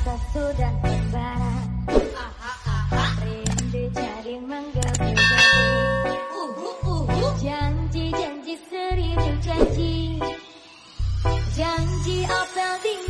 sesudah lebaran. Rindu. Janji-janji seribu janji Janji apel dingin